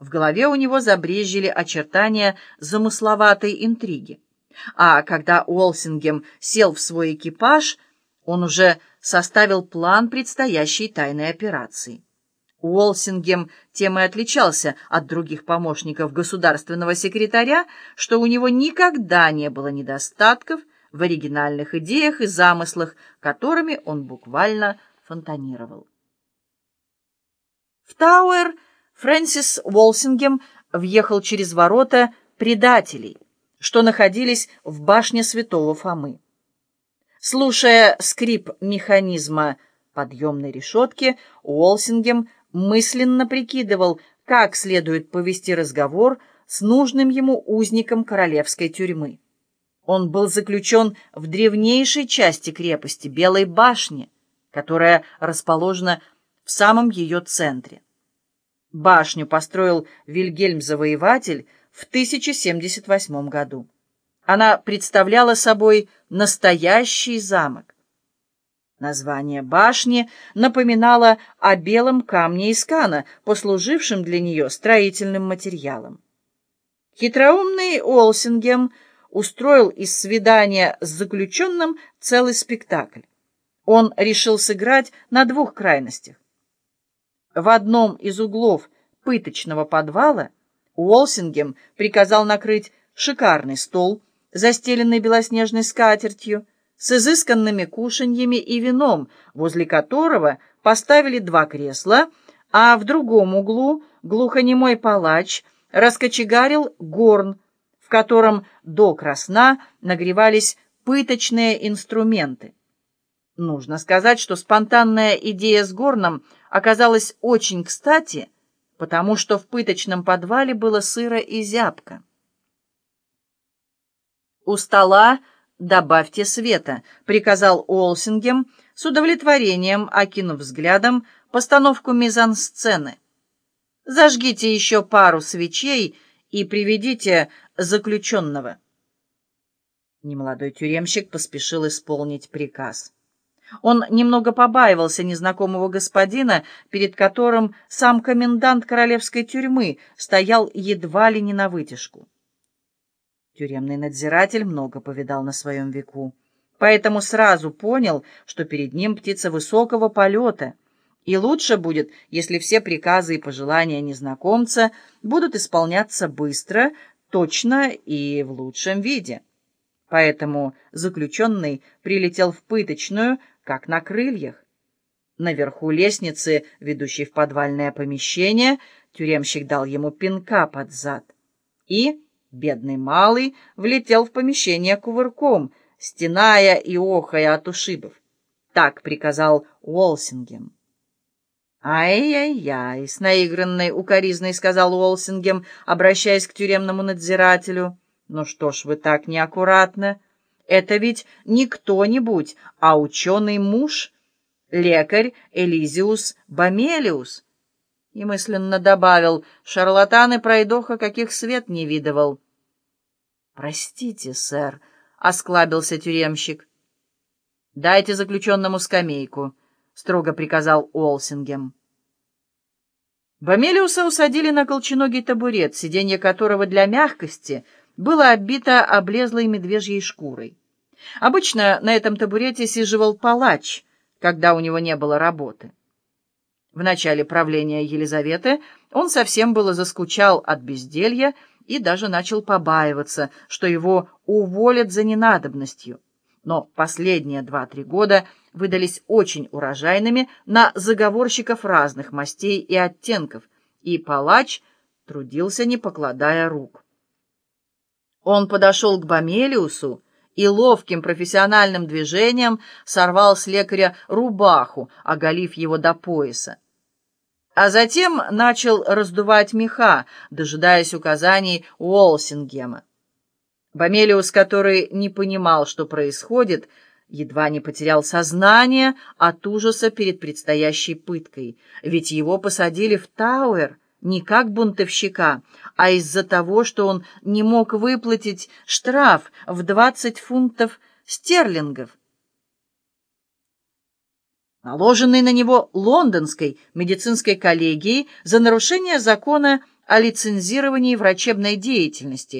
В голове у него забрезжили очертания замысловатой интриги. А когда Уолсингем сел в свой экипаж, он уже составил план предстоящей тайной операции. Уолсингем тем и отличался от других помощников государственного секретаря, что у него никогда не было недостатков в оригинальных идеях и замыслах, которыми он буквально фонтанировал. В Тауэр Фрэнсис Уолсингем въехал через ворота предателей, что находились в башне святого Фомы. Слушая скрип механизма подъемной решетки, Уолсингем мысленно прикидывал, как следует повести разговор с нужным ему узником королевской тюрьмы. Он был заключен в древнейшей части крепости Белой башни, которая расположена в самом ее центре. Башню построил Вильгельм-завоеватель в 1078 году. Она представляла собой настоящий замок. Название башни напоминало о белом камне из Кана, послужившем для нее строительным материалом. Хитроумный Олсингем устроил из свидания с заключенным целый спектакль. Он решил сыграть на двух крайностях. В одном из углов пыточного подвала Уолсингем приказал накрыть шикарный стол, застеленный белоснежной скатертью, с изысканными кушаньями и вином, возле которого поставили два кресла, а в другом углу глухонемой палач раскочегарил горн, в котором до красна нагревались пыточные инструменты. Нужно сказать, что спонтанная идея с горном оказалась очень кстати, потому что в пыточном подвале было сыро и зябко. У стола «Добавьте света», — приказал Уолсингем, с удовлетворением окинув взглядом постановку мизансцены. «Зажгите еще пару свечей и приведите заключенного». Немолодой тюремщик поспешил исполнить приказ. Он немного побаивался незнакомого господина, перед которым сам комендант королевской тюрьмы стоял едва ли не на вытяжку. Тюремный надзиратель много повидал на своем веку, поэтому сразу понял, что перед ним птица высокого полета, и лучше будет, если все приказы и пожелания незнакомца будут исполняться быстро, точно и в лучшем виде. Поэтому заключенный прилетел в пыточную, как на крыльях. Наверху лестницы, ведущей в подвальное помещение, тюремщик дал ему пинка под зад. И, бедный малый, влетел в помещение кувырком, стеная и охая от ушибов. Так приказал Уолсингем. «Ай-яй-яй!» — с наигранной укоризной сказал Уолсингем, обращаясь к тюремному надзирателю. «Ну что ж вы так неаккуратно?» Это ведь не кто-нибудь, а ученый муж, лекарь Элизиус Бомелиус. И мысленно добавил, шарлатаны пройдоха каких свет не видывал. «Простите, сэр», — осклабился тюремщик. «Дайте заключенному скамейку», — строго приказал Олсингем. Бомелиуса усадили на колченогий табурет, сиденье которого для мягкости было оббито облезлой медвежьей шкурой. Обычно на этом табурете сиживал палач, когда у него не было работы. В начале правления Елизаветы он совсем было заскучал от безделья и даже начал побаиваться, что его уволят за ненадобностью. Но последние два-три года выдались очень урожайными на заговорщиков разных мастей и оттенков, и палач трудился, не покладая рук. Он подошел к Бомелиусу, и ловким профессиональным движением сорвал с лекаря рубаху, оголив его до пояса. А затем начал раздувать меха, дожидаясь указаний Уолсингема. Бомелиус, который не понимал, что происходит, едва не потерял сознание от ужаса перед предстоящей пыткой, ведь его посадили в Тауэр, не как бунтовщика, а из-за того, что он не мог выплатить штраф в 20 фунтов стерлингов, наложенный на него лондонской медицинской коллегией за нарушение закона о лицензировании врачебной деятельности,